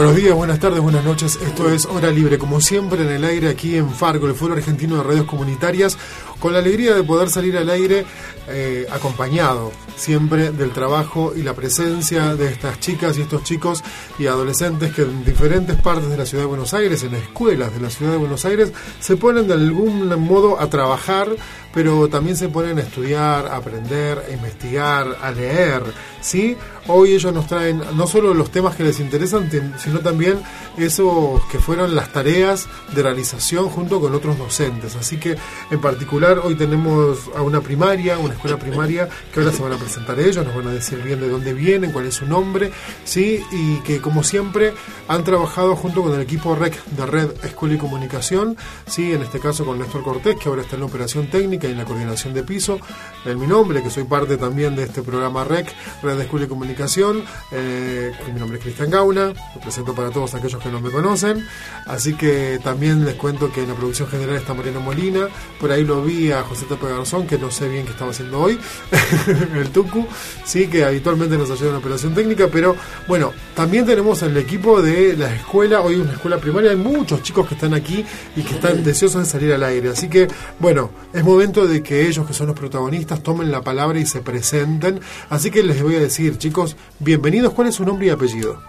Buenos días, buenas tardes, buenas noches. Esto es Hora Libre, como siempre en el aire aquí en Fargo, el Foro Argentino de Radios Comunitarias, con la alegría de poder salir al aire eh, acompañado siempre del trabajo y la presencia de estas chicas y estos chicos y adolescentes que en diferentes partes de la ciudad de Buenos Aires, en escuelas de la ciudad de Buenos Aires, se ponen de algún modo a trabajar, pero también se ponen a estudiar, a aprender, a investigar, a leer, ¿sí? Hoy ellos nos traen no solo los temas que les interesan, sino también esos que fueron las tareas de realización junto con otros docentes. Así que en particular hoy tenemos a una primaria, una escuela primaria, que ahora se van a presentar ellos, nos van a decir bien de dónde vienen, cuál es su nombre, ¿sí? Y que como siempre han trabajado junto con el equipo REC de Red Escuela y Comunicación, ¿sí? En este caso con Néstor Cortés, que ahora está en la operación técnica y en la coordinación de piso, en mi nombre, que soy parte también de este programa REC, Red Escuela y Comunicación eh, mi nombre es Cristian Gauna, lo presento para todos aquellos que no me conocen. Así que también les cuento que en la producción general está Mariano Molina. Por ahí lo vi a José Tepe Garzón, que no sé bien qué estaba haciendo hoy, el Tucu, sí, que habitualmente nos ayuda en operación técnica. Pero bueno, también tenemos el equipo de la escuela, hoy una escuela primaria. Hay muchos chicos que están aquí y que están deseosos de salir al aire. Así que bueno, es momento de que ellos, que son los protagonistas, tomen la palabra y se presenten. Así que les voy a decir, chicos, bienvenidos. ¿Cuál es su nombre y apellido?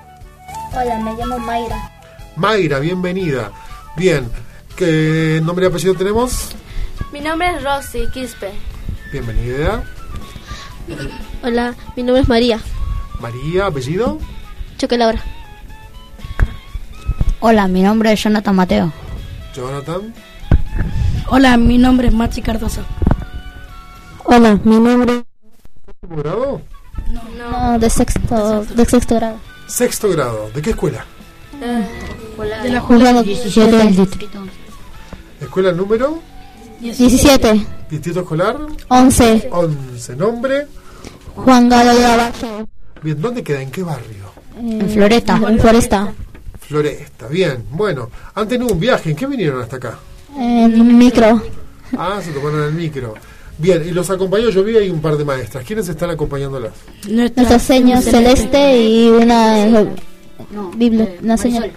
Hola, me llamo Mayra. Mayra, bienvenida. Bien, ¿qué nombre y apellido tenemos? Mi nombre es Rosy Quispe. Bienvenida. Hola, mi nombre es María. María, apellido? Choque Laura. Hola, mi nombre es Jonathan Mateo. Jonathan. Hola, mi nombre es Maxi Cardoso. Hola, mi nombre es... grado? No, de sexto, de sexto grado. Sexto grado, ¿de qué escuela? de la escuela 17 del distrito. ¿Escuela número? 17. ¿Distrito escolar? 11. 11. ¿Nombre? Juan Galo de Abajo. Bien, ¿dónde queda? ¿En qué barrio? en Floresta. En Floresta. Floresta, bien. Bueno, han tenido un viaje. ¿En qué vinieron hasta acá? En micro. Ah, se tomaron el micro. Bien, y los acompañó, yo vi ahí un par de maestras. ¿Quiénes están acompañándolas? Nuestra señora Celeste y una Biblia, una señora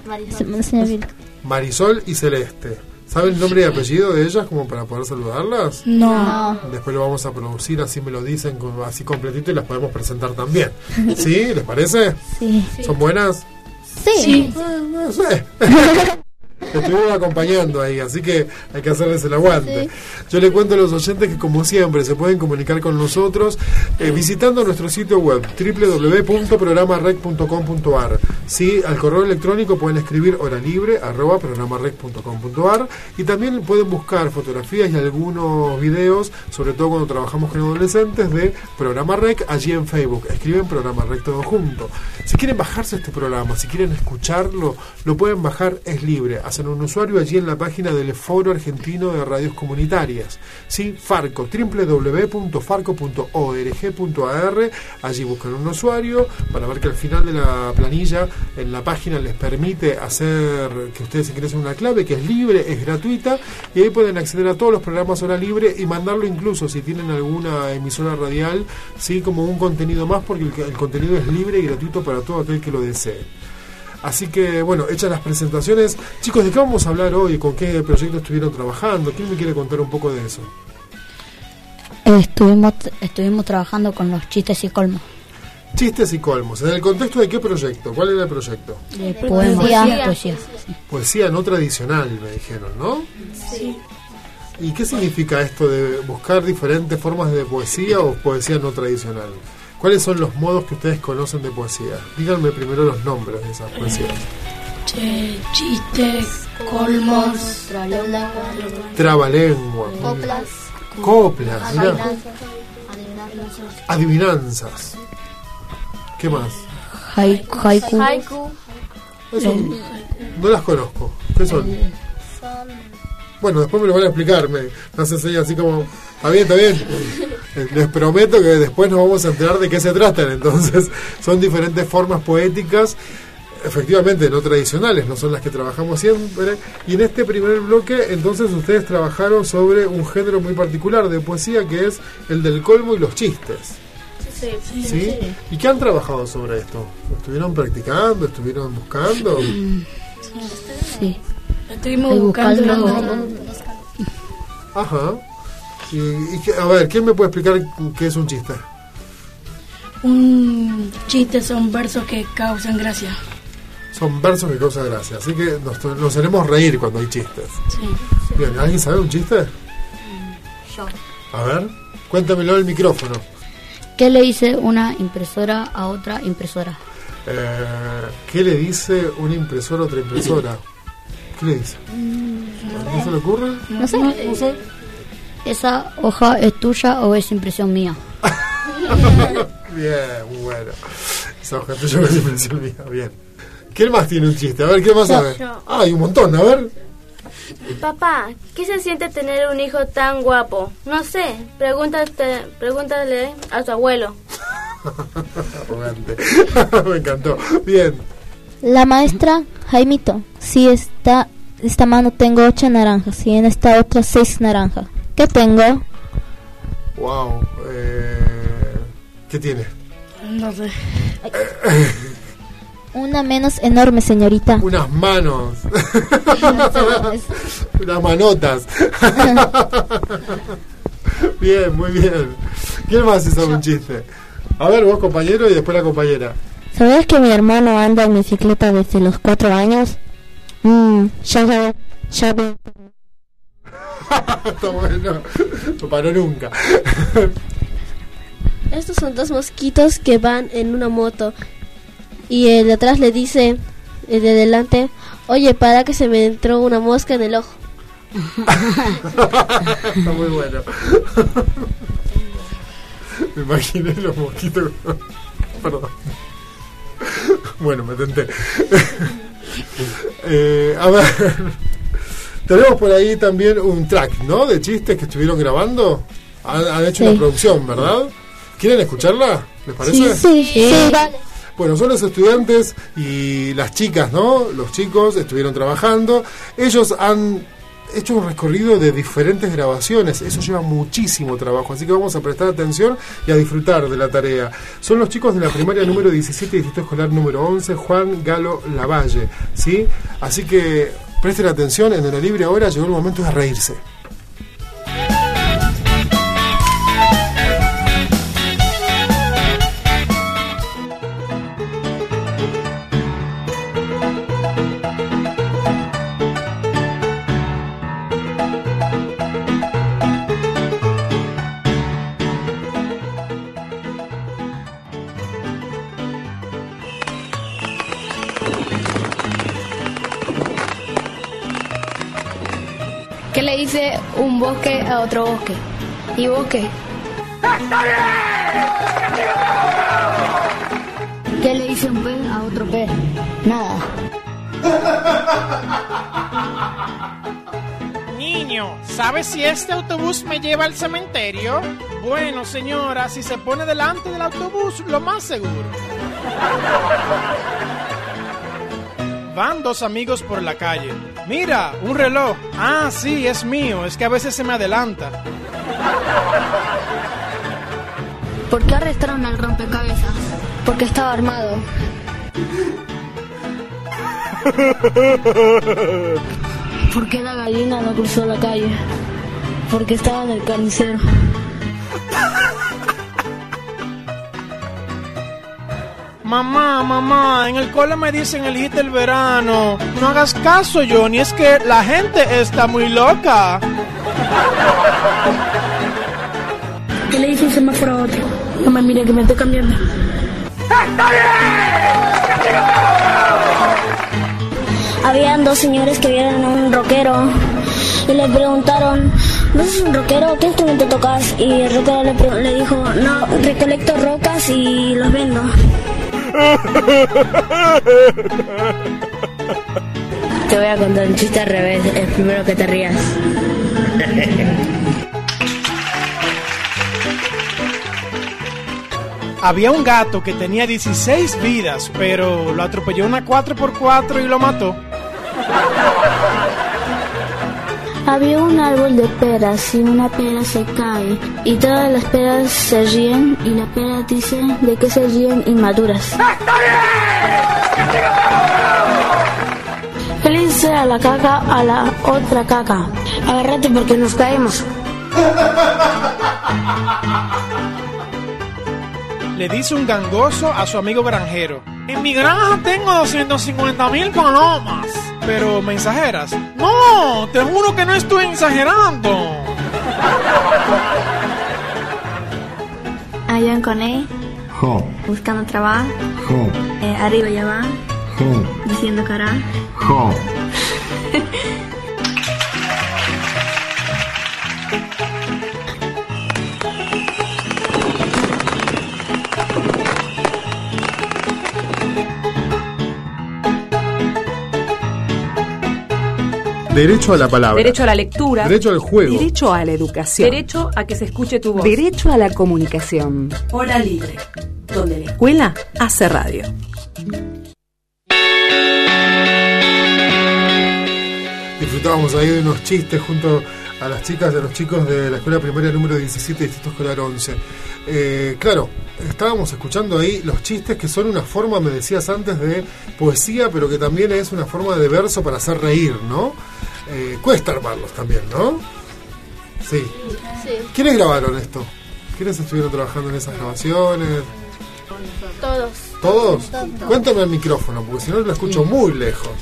Marisol y Celeste. ¿Saben el nombre y apellido de ellas como para poder saludarlas? No. Después lo vamos a producir, así me lo dicen, así completito y las podemos presentar también. ¿Sí? ¿Les parece? Sí. ¿Son buenas? Sí. no sé. estuvimos acompañando ahí, así que hay que hacerles el aguante. Yo le cuento a los oyentes que como siempre se pueden comunicar con nosotros eh, visitando nuestro sitio web www.programarec.com.ar. Sí, al correo electrónico pueden escribir hora libre arroba programarec.com.ar y también pueden buscar fotografías y algunos videos, sobre todo cuando trabajamos con adolescentes, de Programa Rec allí en Facebook. Escriben Programa Rec todo junto. Si quieren bajarse este programa, si quieren escucharlo, lo pueden bajar, es libre hacen un usuario allí en la página del Foro Argentino de Radios Comunitarias. ¿sí? Farco, www.farco.org.ar. Allí buscan un usuario para ver que al final de la planilla en la página les permite hacer que ustedes ingresen una clave que es libre, es gratuita y ahí pueden acceder a todos los programas hora libre y mandarlo incluso si tienen alguna emisora radial, sí, como un contenido más porque el, el contenido es libre y gratuito para todo aquel que lo desee. Así que, bueno, hechas las presentaciones, chicos, ¿de qué vamos a hablar hoy? ¿Con qué proyecto estuvieron trabajando? ¿Quién me quiere contar un poco de eso? Estuvimos, estuvimos trabajando con los chistes y colmos. Chistes y colmos. ¿En el contexto de qué proyecto? ¿Cuál era el proyecto? De poesía. Poesía. poesía no tradicional, me dijeron, ¿no? Sí. ¿Y qué significa esto de buscar diferentes formas de poesía o poesía no tradicional? ¿Cuáles son los modos que ustedes conocen de poesía? Díganme primero los nombres de esas poesías. Che, chistes, colmos, trabalengua, coplas, coplas, adivinanzas. ¿Qué más? Haiku. Haiku. Eso, no las conozco. ¿Qué son? Son... Bueno, después me lo van a explicar, me, me hacen señas así como, está bien, está bien. Eh, Les prometo que después nos vamos a enterar de qué se tratan. Entonces, son diferentes formas poéticas, efectivamente no tradicionales, no son las que trabajamos siempre. Y en este primer bloque, entonces ustedes trabajaron sobre un género muy particular de poesía que es el del colmo y los chistes. Sí. ¿Sí? ¿Y qué han trabajado sobre esto? ¿Estuvieron practicando? ¿Estuvieron buscando? Sí. Estuvimos buscando. buscando- Ajá. Y, y a ver, ¿quién me puede explicar qué es un chiste? Un chiste son versos que causan gracia. Son versos que causan gracia, así que nos, nos haremos reír cuando hay chistes. Sí. Bien, ¿alguien sabe un chiste? Yo. A ver, cuéntamelo al micrófono. ¿Qué le dice una impresora a otra impresora? Eh, ¿Qué le dice una impresora a otra impresora? ¿Qué le dice? ¿No se le ocurre? No sé. No sé. ¿Esa hoja es tuya o es impresión mía? Bien, bueno. Esa hoja tuya es impresión mía, bien. ¿Quién más tiene un chiste? A ver, ¿qué más sabe? Yo. Ah, hay un montón, a ver. Papá, ¿qué se siente tener un hijo tan guapo? No sé, pregúntate, pregúntale a tu abuelo. Arrogante. Me encantó. Bien. La maestra, Jaimito, si esta, esta mano tengo ocho naranjas y en esta otra seis naranjas. ¿Qué tengo? Wow. Eh, ¿Qué tiene? No sé. Una menos enorme, señorita. Unas manos. Unas manotas. bien, muy bien. ¿Quién más hizo un chiste? A ver, vos compañero y después la compañera. ¿Sabías que mi hermano anda en bicicleta desde los cuatro años? Mmm, ya sabes, ya ve- Está bueno. No paró nunca. Estos son dos mosquitos que van en una moto. Y el de atrás le dice, el de delante, oye, para que se me entró una mosca en el ojo. Está muy bueno. Me imaginé los mosquitos. Perdón. Bueno, me tenté. Eh, a ver. Tenemos por ahí también un track, ¿no? De chistes que estuvieron grabando. Han, han hecho Sí. una producción, ¿verdad? ¿Quieren escucharla? ¿Les parece? Sí, sí, vale. Bueno, son los estudiantes y las chicas, ¿no? Los chicos estuvieron trabajando. Ellos han hecho un recorrido de diferentes grabaciones. Eso lleva muchísimo trabajo. Así que vamos a prestar atención y a disfrutar de la tarea. Son los chicos de la primaria número 17 y distrito escolar número 11, Juan Galo Lavalle. ¿Sí? Así que presten atención. En el libre ahora llegó el momento de reírse. Un bosque a otro bosque? ¿Y bosque? ¿Qué le dice un pez a otro pez? Nada. Niño, ¿sabes si este autobús me lleva al cementerio? Bueno, señora, si se pone delante del autobús, lo más seguro. Van dos amigos por la calle. Mira, un reloj. Ah, sí, es mío. Es que a veces se me adelanta. ¿Por qué arrestaron al rompecabezas? Porque estaba armado. ¿Por qué la gallina no cruzó la calle? Porque estaba en el carnicero. Mamá, mamá, en el cole me dicen el hit del verano. No hagas caso, Johnny, es que la gente está muy loca. ¿Qué le dice un semáforo a otro? No me mire que me estoy cambiando. Habían dos señores que vieron a un rockero y le preguntaron, ¿no eres un rockero? ¿Qué instrumento tocas? Y el rockero le, le dijo, no, recolecto rocas y los vendo. Te voy a contar un chiste al revés, el primero que te rías. Había un gato que tenía 16 vidas, pero lo atropelló una 4x4 y lo mató. Había un árbol de peras y una pera se cae y todas las peras se ríen y la pera dice de que se ríen inmaduras. ¿Qué le dice a la caca a la otra caca? Agárrate porque nos caemos. Le dice un gangoso a su amigo granjero. En mi granja tengo 250 mil palomas. Pero mensajeras. No, te juro que no estoy exagerando. Allá en Coné, Jo, buscando trabajo, jo, eh, arriba ya va, jo, diciendo cara. jo. Derecho a la palabra. Derecho a la lectura. Derecho al juego. Derecho a la educación. Derecho a que se escuche tu voz. Derecho a la comunicación. Hora libre, donde la escuela hace radio. Disfrutábamos ahí de unos chistes junto a las chicas y a los chicos de la escuela primaria número 17, Distrito Escolar 11. Eh, claro, estábamos escuchando ahí los chistes que son una forma, me decías antes, de poesía, pero que también es una forma de verso para hacer reír, ¿no? Eh, cuesta armarlos también, ¿no? Sí. ¿Quiénes grabaron esto? ¿Quiénes estuvieron trabajando en esas grabaciones? Todos. ¿Todos? Cuéntame al micrófono, porque si no lo escucho muy lejos.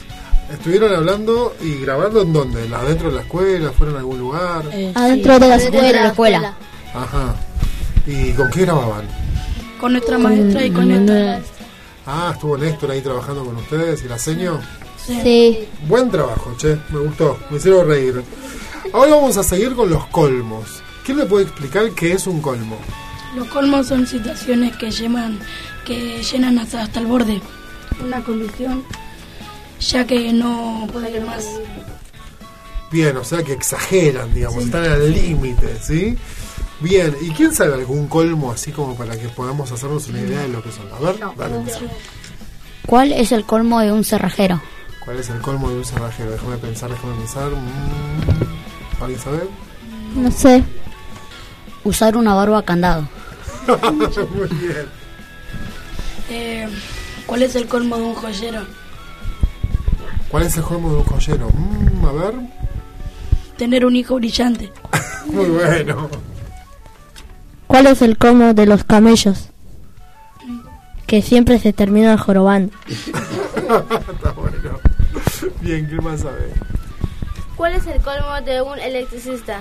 ¿Estuvieron hablando y grabando en dónde? ¿En ¿Adentro de la escuela? ¿Fueron a algún lugar? Adentro de la escuela. Ajá. ¿Y con qué grababan? Con nuestra maestra y con nuestra... Ah, estuvo Néstor ahí trabajando con ustedes y la seño. Sí. Buen trabajo, che, me gustó, me hicieron reír. Ahora vamos a seguir con los colmos. ¿Quién me puede explicar qué es un colmo? Los colmos son situaciones que llenan, que llenan hasta, hasta el borde una condición, ya que no puede ir más. Bien, o sea que exageran, digamos, están al límite, ¿sí? Bien, ¿y quién sabe algún colmo así como para que podamos hacernos una idea de lo que son? A ver, dale. ¿Cuál es el colmo de un cerrajero? ¿Cuál es el colmo de un cerrajero? Déjame pensar, déjame pensar. Mm, ¿Alguien sabe? No sé. Usar una barba a candado. Muy bien. Eh, ¿Cuál es el colmo de un joyero? ¿Cuál es el colmo de un joyero? Mm, a ver. Tener un hijo brillante. Muy bueno. ¿Cuál es el colmo de los camellos? Que siempre se terminan jorobando. Está bueno. Bien, ¿qué más sabe? ¿Cuál es el colmo de un electricista?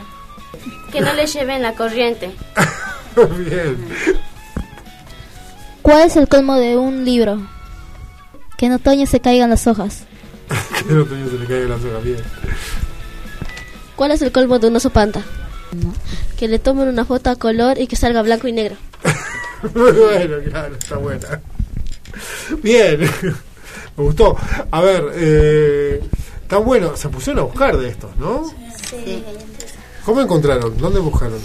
Que no le lleven la corriente. Bien. ¿Cuál es el colmo de un libro? Que en otoño se caigan las hojas. Que no tenía se le caiga la soga. Bien. ¿Cuál es el colmo de un oso panda? Que le tomen una foto a color y que salga blanco y negro. Muy bueno, claro, está buena. Bien. Me gustó. A ver, eh, está bueno. Se pusieron a buscar de estos, ¿no? Sí. ¿Cómo encontraron? ¿Dónde buscaron?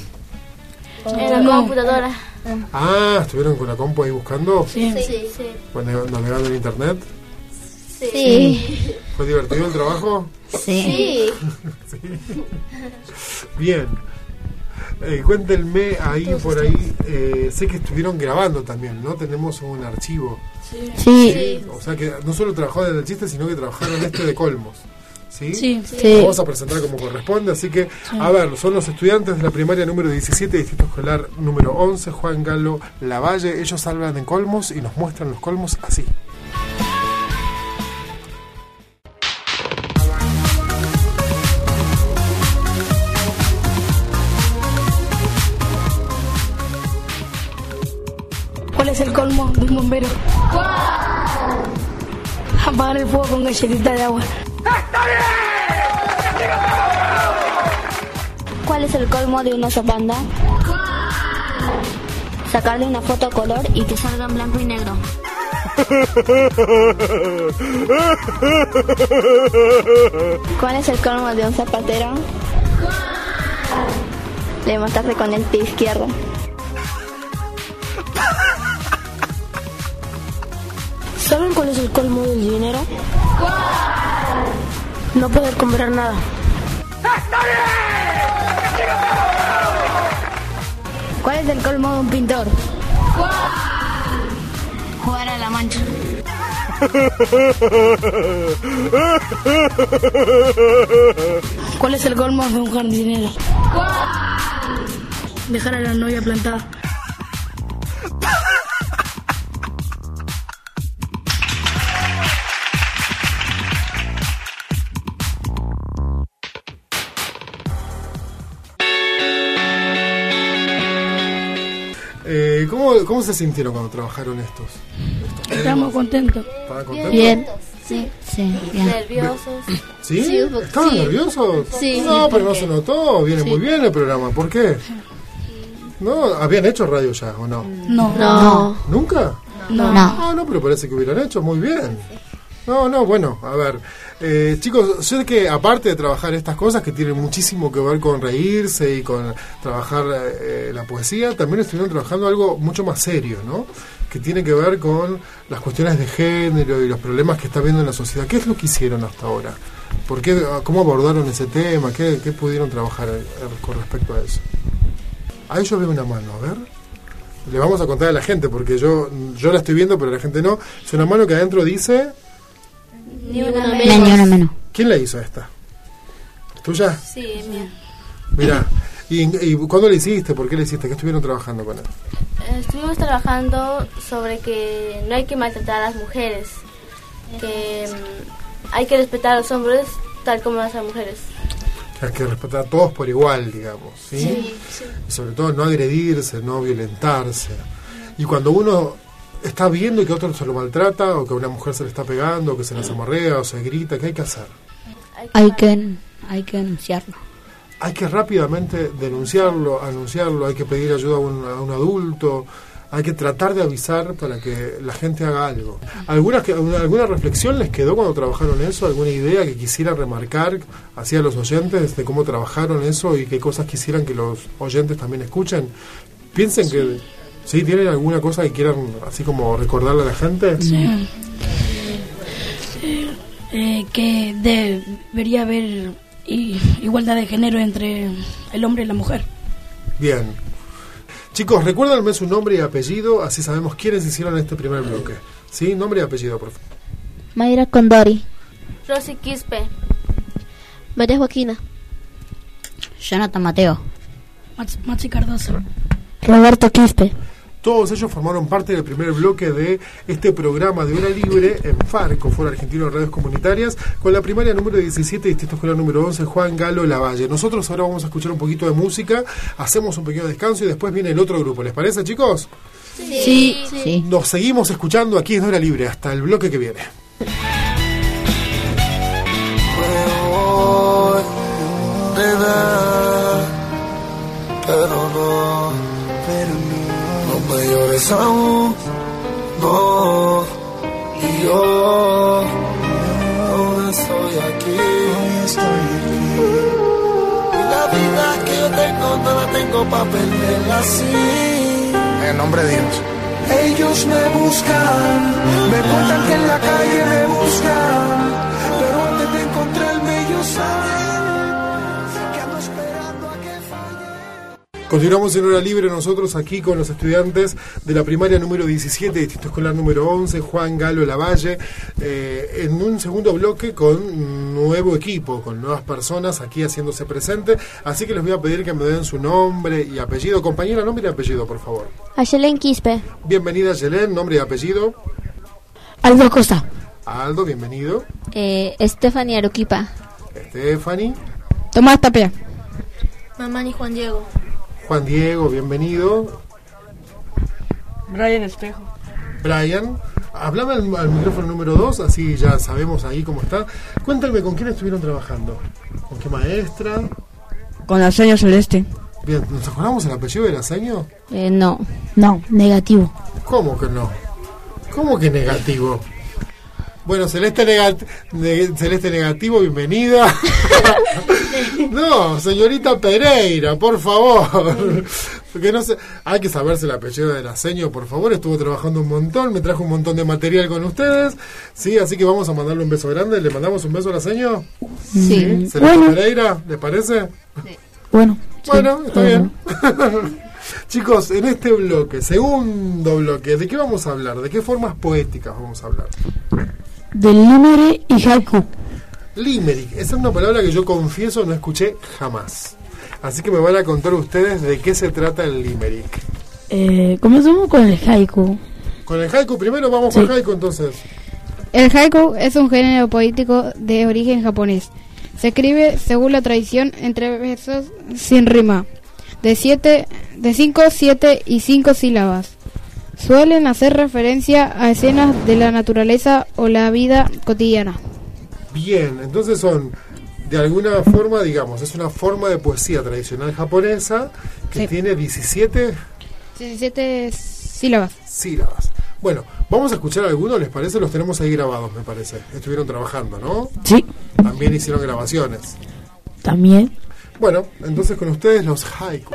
En la computadora. Ah, ¿estuvieron con la compu ahí buscando? Sí. Sí. sí. Bueno, navegando en internet. Sí. ¿Fue divertido el trabajo? Sí. Sí. Bien. Eh, cuéntenme ahí por ahí. eh, sé que estuvieron grabando también, ¿no? Tenemos un archivo. Sí. O sea que no solo trabajaron en el chiste, sino que trabajaron este de colmos. ¿Sí? Sí. Sí. Lo Vamos a presentar como corresponde, así que, a ver, son los estudiantes de la primaria número 17, distrito escolar número 11, Juan Galo Lavalle. Ellos hablan en colmos y nos muestran los colmos así. Es el colmo de un bombero? Apagar el fuego con galletita de agua. ¿Cuál es el colmo de un oso panda? Sacarle una foto a color y que salga en blanco y negro. ¿Cuál es el colmo de un zapatero? Levantarse con el pie izquierdo. ¿Saben cuál es el colmo del dinero? No poder comprar nada. ¿Cuál es el colmo de un pintor? Jugar a la mancha. ¿Cuál es el colmo de un jardinero? Dejar a la novia plantada. ¿Cómo, ¿Cómo se sintieron cuando trabajaron estos? Estamos contentos. ¿Estaban contentos? Bien. Sí, sí, bien. Nerviosos. ¿Sí? ¿Estaban sí. nerviosos? Sí. No, Sí, pero no se notó. Viene muy bien el programa. ¿Por qué? ¿No? ¿Habían hecho radio ya o no? No. No. ¿Nunca? No. Ah, no, pero parece que hubieran hecho muy bien. No, no, bueno, a ver. Eh, chicos, sé que aparte de trabajar estas cosas que tienen muchísimo que ver con reírse y con trabajar eh, la poesía, también estuvieron trabajando algo mucho más serio, ¿no? Que tiene que ver con las cuestiones de género y los problemas que está viendo en la sociedad. ¿Qué es lo que hicieron hasta ahora? ¿Por qué, ¿Cómo abordaron ese tema? ¿Qué, qué pudieron trabajar eh, con respecto a eso? Ahí yo veo una mano, a ver. Le vamos a contar a la gente, porque yo, yo la estoy viendo, pero la gente no. Es una mano que adentro dice... Ni una No, menos. ni una menos. ¿Quién la hizo esta? ¿Es tuya? Sí, mía. Mira. ¿Y, ¿Y cuándo la hiciste? ¿Por qué la hiciste? ¿Qué estuvieron trabajando con él? Estuvimos trabajando sobre que no hay que maltratar a las mujeres, que mm, hay que respetar a los hombres tal como a las mujeres. Hay que respetar a todos por igual, digamos. ¿sí? Y sobre todo no agredirse, no violentarse. Y cuando uno está viendo que otro se lo maltrata, o que a una mujer se le está pegando, o que se la zamarrea, o se grita, ¿qué hay que hacer? Hay que, hay que anunciarlo. Hay que rápidamente denunciarlo, anunciarlo, hay que pedir ayuda a un, a un adulto, hay que tratar de avisar para que la gente haga algo. ¿Alguna, que- alguna alguna reflexión les quedó cuando trabajaron eso? ¿Alguna idea que quisieran remarcar hacia los oyentes de cómo trabajaron eso y qué cosas quisieran que los oyentes también escuchen? Piensen que... ¿Sí? ¿Tienen alguna cosa que quieran así como recordarle a la gente? Sí. Eh, que debería haber igualdad de género entre el hombre y la mujer. Bien. Chicos, recuérdenme su nombre y apellido, así sabemos quiénes hicieron este primer bloque. ¿Sí? Nombre y apellido, por favor. Mayra Condori. Rosy Quispe. María Joaquina. Jonathan Mateo. Mats- Maxi Cardoso. Roberto Quispe. Todos ellos formaron parte del primer bloque de este programa de Hora Libre en Farco, Foro Argentino de Radios Comunitarias, con la primaria número 17 y distrito escolar número 11, Juan Galo Lavalle. Nosotros ahora vamos a escuchar un poquito de música, hacemos un pequeño descanso y después viene el otro grupo. ¿Les parece, chicos? Sí. Sí. Nos seguimos escuchando aquí en Hora Libre hasta el bloque que viene. pero no, pero llores aún, no, y yo aún estoy aquí, estoy aquí. Y la vida que yo tengo no la tengo para perderla así. En nombre de Dios. Ellos me buscan, me cuentan que en la calle me buscan, Continuamos en Hora Libre nosotros aquí con los estudiantes de la primaria número 17, distrito escolar número 11, Juan Galo Lavalle, eh, en un segundo bloque con nuevo equipo, con nuevas personas aquí haciéndose presente. Así que les voy a pedir que me den su nombre y apellido. Compañera, nombre y apellido, por favor. Ayelen Quispe. Bienvenida, Yelén, nombre y apellido. Aldo Costa. Aldo, bienvenido. Eh, Stephanie Aruquipa. Stephanie. Tomás Tapia. Mamá y Juan Diego. Juan Diego, bienvenido. Brian Espejo. Brian, hablame al, al micrófono número 2, así ya sabemos ahí cómo está. Cuéntame con quién estuvieron trabajando. ¿Con qué maestra? Con la seña celeste. Bien, ¿nos acordamos el apellido del aseño? Eh, no. No, negativo. ¿Cómo que no? ¿Cómo que negativo? Bueno, Celeste, negat ne Celeste Negativo, bienvenida. no, señorita Pereira, por favor. Porque no sé, hay que saberse el apellido de la seño, por favor. Estuvo trabajando un montón, me trajo un montón de material con ustedes. Sí, así que vamos a mandarle un beso grande. ¿Le mandamos un beso a la seño? Sí. Celeste Bueno. Pereira, ¿les parece? Bueno. Bueno, está bien. Chicos, en este bloque, segundo bloque, ¿de qué vamos a hablar? ¿De qué formas poéticas vamos a hablar? Del limerick y haiku. Limerick, esa es una palabra que yo confieso no escuché jamás. Así que me van a contar ustedes de qué se trata el limerick. Eh, comenzamos con el haiku. Con el haiku primero, vamos con haiku entonces. El haiku es un género poético de origen japonés. Se escribe según la tradición entre versos sin rima, de siete, de 5, 7 y 5 sílabas. Suelen hacer referencia a escenas de la naturaleza o la vida cotidiana. Bien, entonces son, de alguna forma, digamos, es una forma de poesía tradicional japonesa que tiene 17 17 sílabas. sílabas. Bueno, vamos a escuchar algunos, ¿les parece? Los tenemos ahí grabados, me parece. Estuvieron trabajando, ¿no? Sí. También hicieron grabaciones. También. Bueno, entonces con ustedes los haiku.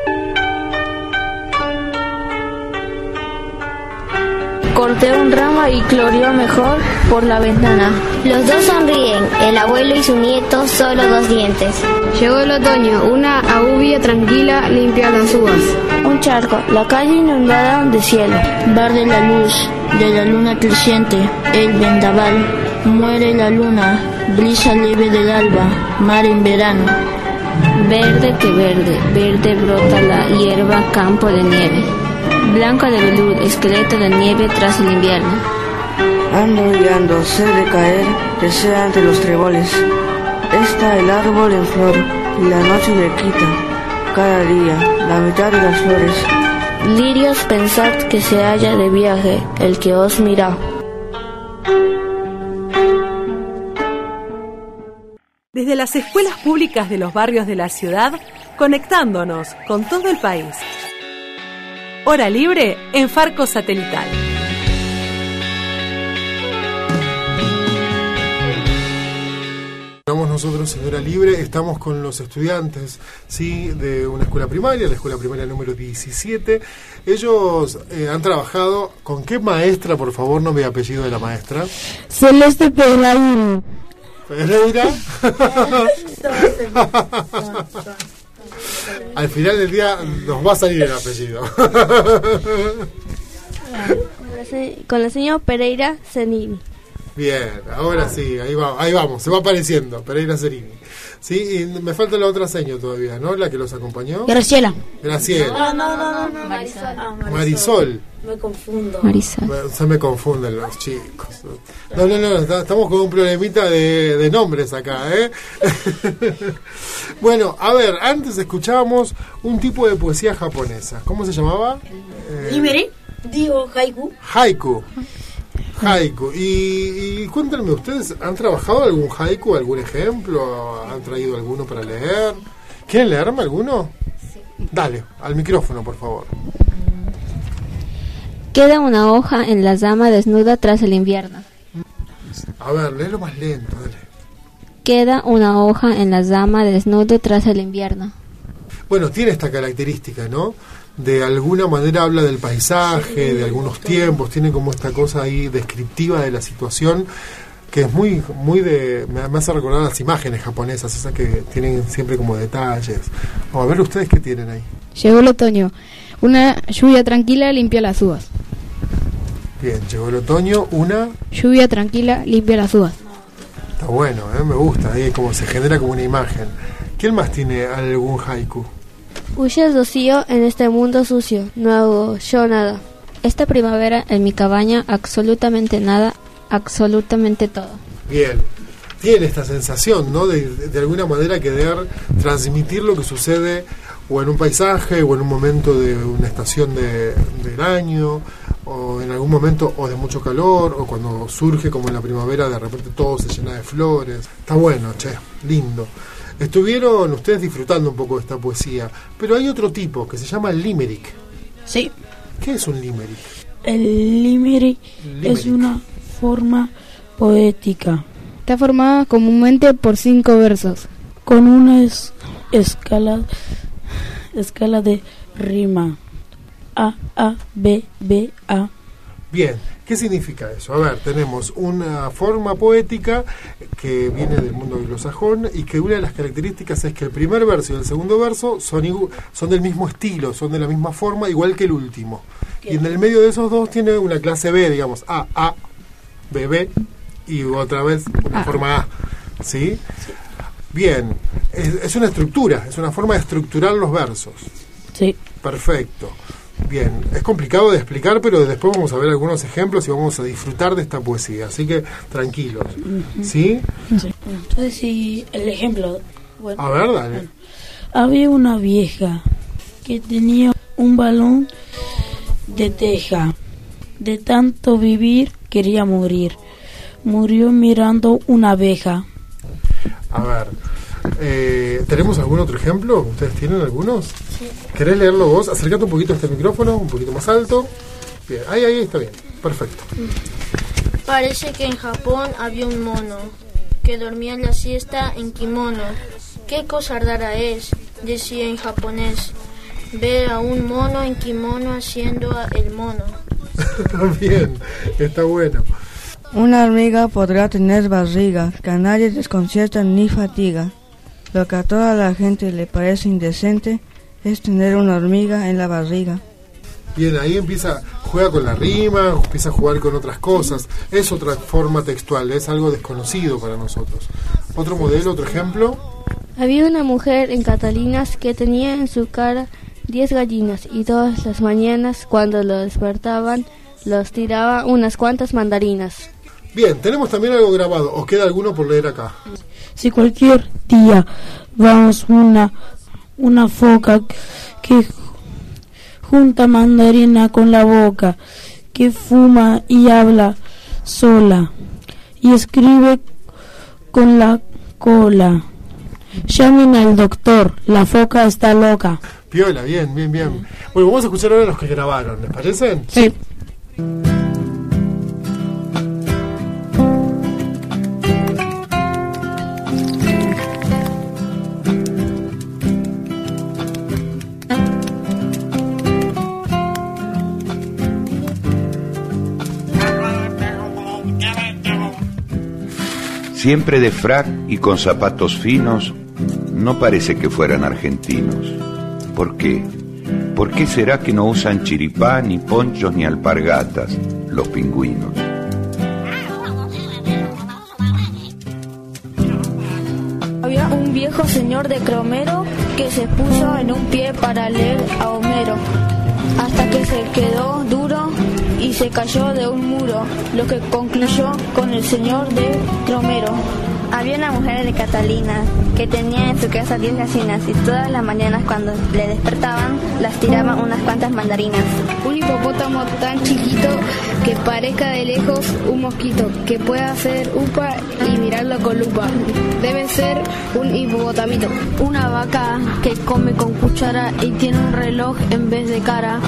Corté un ramo y cloreó mejor por la ventana. Los dos sonríen, el abuelo y su nieto, solo dos dientes. Llegó el otoño, una aubia tranquila limpia las uvas. Un charco, la calle inundada de cielo. Verde la luz de la luna creciente, el vendaval. Muere la luna, brisa leve del alba, mar en verano. Verde que verde, verde brota la hierba, campo de nieve. Blanco de velud, esqueleto de nieve tras el invierno. Ando y ando, sé de caer, desea ante los treboles. Está el árbol en flor y la noche le quita, cada día, la mitad de las flores. Lirios, pensad que se halla de viaje el que os mira. Desde las escuelas públicas de los barrios de la ciudad, conectándonos con todo el país. Hora libre en Farco Satelital. Estamos nosotros en Hora Libre, estamos con los estudiantes ¿sí? de una escuela primaria, la escuela primaria número 17. Ellos eh, han trabajado, ¿con qué maestra, por favor, no me apellido de la maestra? Celeste Pereira. Pereira. Al final del día nos va a salir el apellido. Con la, se- con la señora Pereira Zenini. Bien, ahora sí, ahí, va, ahí vamos, se va apareciendo, Pereira Cerini. Sí, y me falta la otra seño todavía, ¿no? La que los acompañó. Graciela. Graciela. No, no, no, no. Marisol. Ah, Marisol. Me confundo. Bueno, Se me confunden los chicos. No, no, no, está- estamos con un problemita de, de nombres acá, ¿eh? bueno, a ver, antes escuchábamos un tipo de poesía japonesa. ¿Cómo se llamaba? Eh. Digo, haiku. Haiku. Haiku. Y, y cuéntenme, ¿ustedes han trabajado algún haiku, algún ejemplo? ¿Han traído alguno para leer? ¿Quieren leerme alguno? Dale, al micrófono, por favor. Queda una hoja en la dama desnuda tras el invierno. A ver, léelo más lento, dale. Queda una hoja en la dama desnudo tras el invierno. Bueno, tiene esta característica, ¿no? De alguna manera habla del paisaje, de algunos tiempos, tiene como esta cosa ahí descriptiva de la situación que es muy muy de me, me hace recordar las imágenes japonesas, esas que tienen siempre como detalles. Vamos a ver ustedes qué tienen ahí. Llegó el otoño, una lluvia tranquila limpia las uvas. Bien, llegó el otoño, una Lluvia tranquila limpia las uvas. está bueno, ¿eh? me gusta, ahí como se genera como una imagen. ¿Quién más tiene algún haiku? Huye el rocío en este mundo sucio, no hago yo nada. Esta primavera en mi cabaña absolutamente nada, absolutamente todo. Bien, tiene esta sensación, ¿no? De, de alguna manera querer transmitir lo que sucede o en un paisaje o en un momento de una estación de, del año o en algún momento o de mucho calor o cuando surge como en la primavera de repente todo se llena de flores. Está bueno, che, lindo. Estuvieron ustedes disfrutando un poco de esta poesía, pero hay otro tipo que se llama limerick. Sí. ¿Qué es un limerick? El limerick es una forma poética. Está formada comúnmente por cinco versos. Con una es- escala, escala de rima. A, A, B, B, A. Bien, ¿qué significa eso? A ver, tenemos una forma poética que viene del mundo anglosajón y que una de las características es que el primer verso y el segundo verso son, son del mismo estilo, son de la misma forma, igual que el último. Y en el medio de esos dos tiene una clase B, digamos, A, A, B, B, y otra vez una forma A. ¿Sí? Bien, es, es una estructura, es una forma de estructurar los versos. Sí. Perfecto. Bien, es complicado de explicar, pero después vamos a ver algunos ejemplos y vamos a disfrutar de esta poesía. Así que tranquilos. ¿Sí? Sí. Entonces, si el ejemplo. Bueno, A ver, dale. había una vieja que tenía un balón de teja. De tanto vivir, quería morir. Murió mirando una abeja. A ver. eh, ¿Tenemos algún otro ejemplo? ¿Ustedes tienen algunos? ¿Querés leerlo vos? Acércate un poquito a este micrófono, un poquito más alto. Bien, ahí, ahí está bien. Perfecto. Parece que en Japón había un mono que dormía la siesta en kimono. ¿Qué cosa rara es? Decía en japonés. Ver a un mono en kimono haciendo el mono. bien, está bueno. Una hormiga podrá tener barriga, que a nadie desconcierta ni fatiga. Lo que a toda la gente le parece indecente es tener una hormiga en la barriga. Bien, ahí empieza, juega con la rima, empieza a jugar con otras cosas. Es otra forma textual, es algo desconocido para nosotros. Otro modelo, otro ejemplo. Había una mujer en Catalinas que tenía en su cara diez gallinas y todas las mañanas cuando lo despertaban los tiraba unas cuantas mandarinas. Bien, tenemos también algo grabado. ¿Os queda alguno por leer acá? Si cualquier día vamos una una foca que junta mandarina con la boca, que fuma y habla sola y escribe con la cola. Llamen al doctor, la foca está loca. Piola, bien, bien, bien. Bueno, vamos a escuchar ahora los que grabaron, ¿les parecen? Sí. Siempre de frac y con zapatos finos, no parece que fueran argentinos. ¿Por qué? ¿Por qué será que no usan chiripá, ni ponchos, ni alpargatas, los pingüinos? Había un viejo señor de cromero que se puso en un pie para leer a Homero, hasta que se quedó duro y se cayó de un muro, lo que concluyó con el señor de cromero. Había una mujer de Catalina que tenía en su casa 10 gallinas y todas las mañanas cuando le despertaban las tiraban unas cuantas mandarinas. Un hipopótamo tan chiquito que parezca de lejos un mosquito, que pueda hacer upa y mirarlo con lupa. Debe ser un hipopotamito. Una vaca que come con cuchara y tiene un reloj en vez de cara,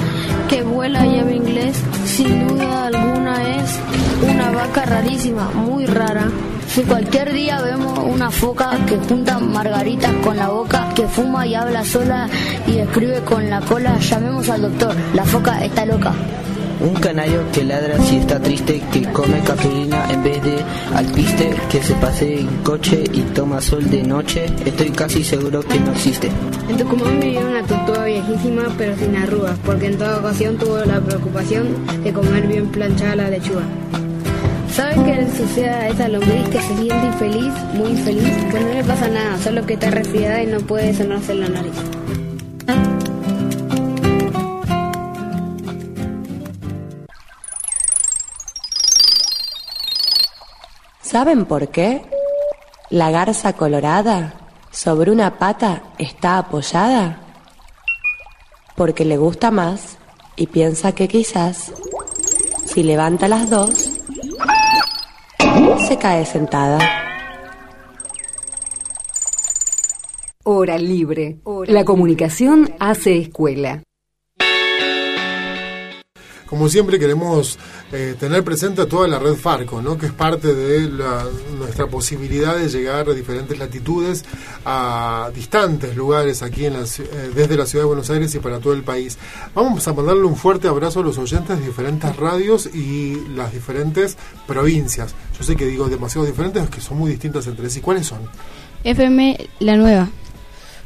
que vuela y habla inglés, sin duda alguna es una vaca rarísima, muy rara. Si cualquier día vemos una foca que junta margaritas con la boca, que fuma y habla sola y escribe con la cola, llamemos al doctor, la foca está loca. Un canario que ladra si está triste, que come capulina en vez de alpiste, que se pase en coche y toma sol de noche, estoy casi seguro que no existe. En Tucumán vivía una tortuga viejísima pero sin arrugas, porque en toda ocasión tuvo la preocupación de comer bien planchada la lechuga. ¿Sabes le sucede a esa lombriz que se siente infeliz, muy infeliz? Pues no le pasa nada, solo que está resfriada y no puede sonarse la nariz. ¿Saben por qué? La garza colorada sobre una pata está apoyada porque le gusta más y piensa que quizás si levanta las dos se cae sentada. Hora libre. La comunicación hace escuela. Como siempre queremos eh, tener presente toda la red Farco, ¿no? que es parte de la- nuestra posibilidad de llegar a diferentes latitudes, a distantes lugares aquí en la eh, desde la ciudad de Buenos Aires y para todo el país. Vamos a mandarle un fuerte abrazo a los oyentes de diferentes radios y las diferentes provincias. Yo sé que digo demasiado diferentes, que son muy distintas entre sí. ¿Cuáles son? FM La Nueva.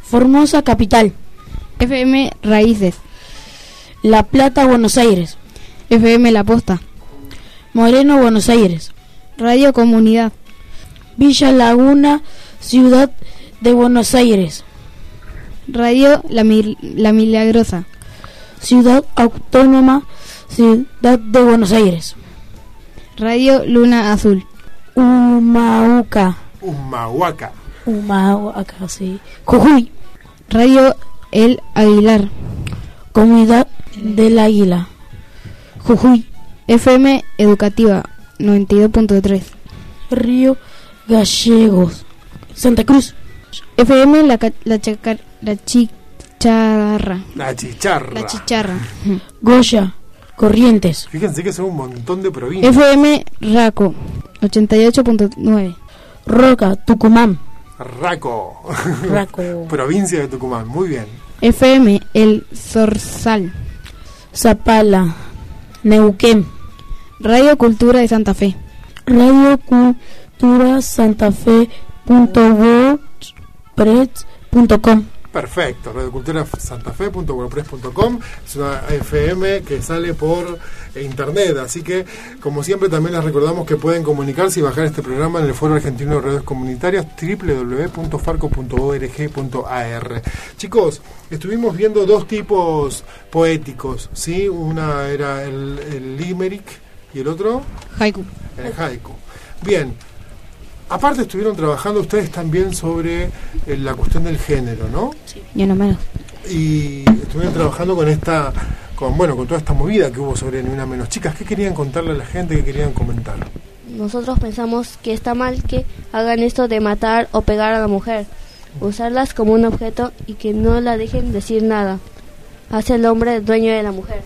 Formosa Capital. FM Raíces. La Plata, Buenos Aires. FM La Posta. Moreno, Buenos Aires. Radio Comunidad. Villa Laguna, Ciudad de Buenos Aires. Radio La, Mil- La Milagrosa. Ciudad Autónoma, Ciudad de Buenos Aires. Radio Luna Azul. Humauca. Humahuaca. Humauca, sí. Jujuy. Radio El Aguilar. Comunidad del Águila. Jujuy. FM Educativa 92.3. Río Gallegos. Santa Cruz. FM La, la, Chacar- la Chicharra. La chicharra. La Chicharra. Goya. Corrientes. Fíjense que son un montón de provincias. FM Raco 88.9. Roca, Tucumán. Raco. Raco. Provincia de Tucumán. Muy bien. FM El Zorzal. Zapala. Neuquén. Radio Cultura de Santa Fe. Radio Cultura Santa Fe punto wordpress punto com. Perfecto, radioculturasantafe.wordpress.com es una FM que sale por internet, así que como siempre también les recordamos que pueden comunicarse y bajar este programa en el Foro Argentino de Redes Comunitarias www.farco.org.ar. Chicos, estuvimos viendo dos tipos poéticos, ¿sí? Una era el, el limerick y el otro Haiku. el haiku. Bien, aparte estuvieron trabajando ustedes también sobre eh, la cuestión del género, ¿no? Yo no menos. y estuvieron trabajando con esta con bueno con toda esta movida que hubo sobre ni una menos chicas qué querían contarle a la gente qué querían comentar Nosotros pensamos que está mal que hagan esto de matar o pegar a la mujer, usarlas como un objeto y que no la dejen decir nada. Hace el hombre dueño de la mujer.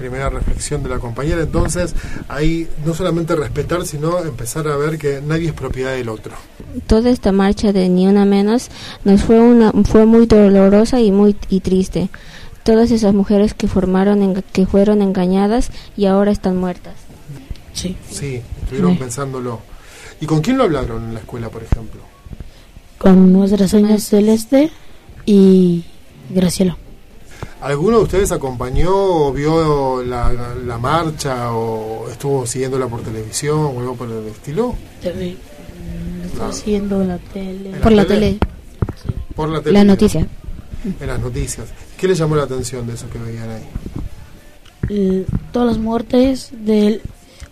Primera reflexión de la compañera entonces ahí no solamente respetar sino empezar a ver que nadie es propiedad del otro Toda esta marcha de Ni Una Menos nos fue, una, fue muy dolorosa y muy y triste. Todas esas mujeres que, formaron enga- que fueron engañadas y ahora están muertas. Sí. sí estuvieron Sí. pensándolo y con quién lo hablaron en la escuela por ejemplo Con nuestra señora Celeste y Graciela. ¿Alguno de ustedes acompañó o vio la, la- la marcha o estuvo siguiéndola por televisión o algo por el estilo? Está haciendo la tele. ¿En Por la tele. Por la tele. La noticia. En las noticias. ¿Qué les llamó la atención de eso que veían ahí? Todas las muertes de,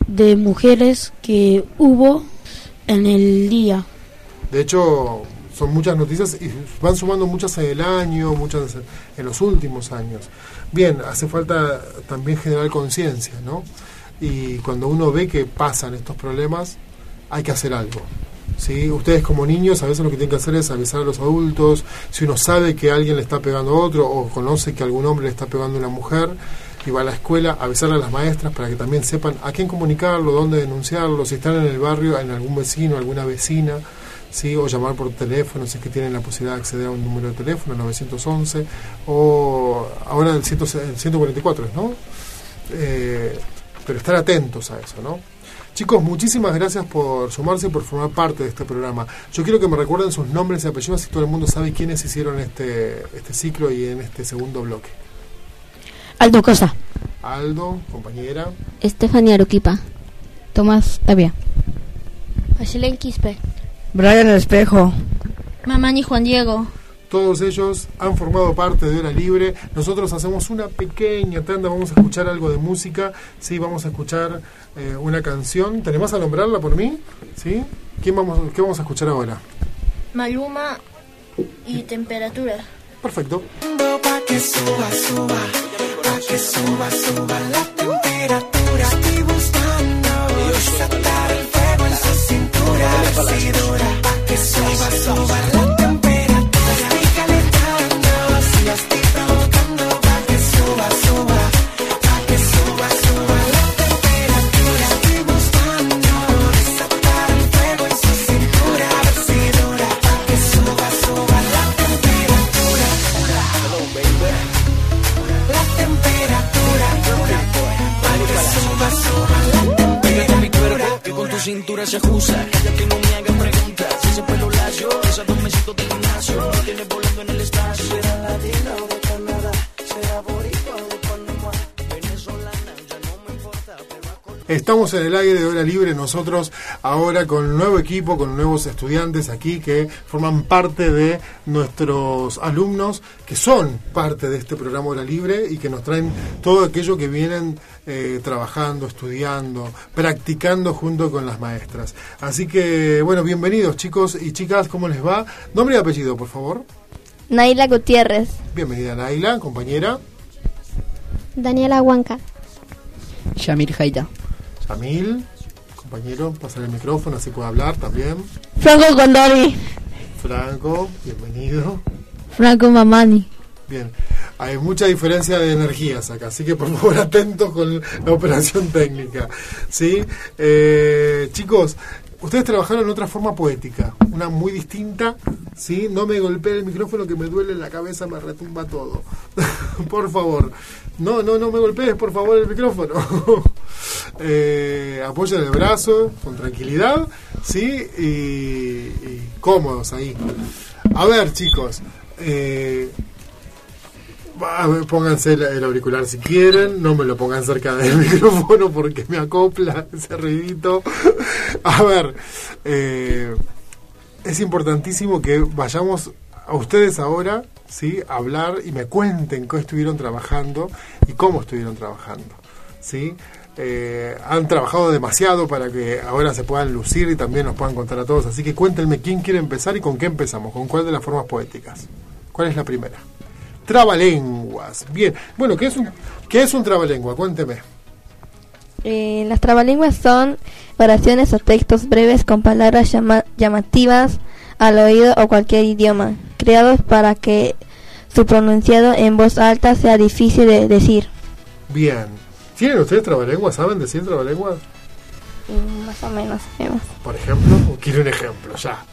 de mujeres que hubo en el día. De hecho, son muchas noticias y van sumando muchas en el año, muchas en los últimos años. Bien, hace falta también generar conciencia, ¿no? Y cuando uno ve que pasan estos problemas, hay que hacer algo. ¿sí? Ustedes como niños a veces lo que tienen que hacer es avisar a los adultos, si uno sabe que alguien le está pegando a otro o conoce que algún hombre le está pegando a una mujer y va a la escuela, avisar a las maestras para que también sepan a quién comunicarlo, dónde denunciarlo, si están en el barrio, en algún vecino, alguna vecina, ¿sí? o llamar por teléfono si es que tienen la posibilidad de acceder a un número de teléfono, 911, o ahora el, 100 el 144, ¿no? Eh, pero estar atentos a eso, ¿no? Chicos, muchísimas gracias por sumarse y por formar parte de este programa. Yo quiero que me recuerden sus nombres y apellidos si todo el mundo sabe quiénes hicieron este, este ciclo y en este segundo bloque. Aldo Costa. Aldo, compañera. Estefanía Aruquipa. Tomás Tapia. Ayelen Quispe. Brian Espejo. Mamani Juan Diego. Todos ellos han formado parte de Hora Libre. Nosotros hacemos una pequeña tanda, vamos a escuchar algo de música. Sí, vamos a escuchar eh, una canción. ¿Te animás a nombrarla por mí? ¿Sí? ¿Quién vamos, ¿Qué vamos a escuchar ahora? Maluma y temperatura. Perfecto. Pa' que suba, suba, pa' que suba, suba la temperatura. Estoy buscando Estamos en el aire de hora libre nosotros ahora con un nuevo equipo, con nuevos estudiantes aquí que forman parte de nuestros alumnos que son parte de este programa hora libre y que nos traen todo aquello que vienen eh, trabajando, estudiando, practicando junto con las maestras. Así que bueno, bienvenidos chicos y chicas, ¿cómo les va? Nombre y apellido, por favor. Naila Gutiérrez. Bienvenida Naila, compañera. Daniela Huanca. Yamir Jaita. Yamil, compañero, pasar el micrófono así puede hablar también. Franco Condori. Franco, bienvenido. Franco Mamani. Bien, hay mucha diferencia de energías acá, así que por favor atentos con la operación técnica. ¿sí? Eh, chicos, ustedes trabajaron en otra forma poética, una muy distinta. ¿sí? No me golpee el micrófono que me duele en la cabeza, me retumba todo. por favor, no, no, no me golpees, por favor, el micrófono. eh, apoyen el brazo con tranquilidad, ¿sí? Y, cómodos ahí. A ver, chicos. Eh, pónganse el, el auricular si quieren, no me lo pongan cerca del micrófono porque me acopla ese ruidito. A ver, eh, es importantísimo que vayamos a ustedes ahora, ¿sí? A hablar y me cuenten qué estuvieron trabajando y cómo estuvieron trabajando, ¿sí? Eh, han trabajado demasiado para que ahora se puedan lucir y también nos puedan contar a todos. Así que cuéntenme quién quiere empezar y con qué empezamos, con cuál de las formas poéticas. ¿Cuál es la primera? Trabalenguas. Bien. Bueno, ¿qué es un, qué es un trabalengua? Cuénteme. Eh, las trabalenguas son oraciones o textos breves con palabras llama- llamativas al oído o cualquier idioma, creados para que su pronunciado en voz alta sea difícil de decir. Bien. ¿Tienen ustedes trabalenguas? ¿Saben decir trabalenguas? Mm, Más o menos, sabemos. Por ejemplo, o quiere un ejemplo, ya.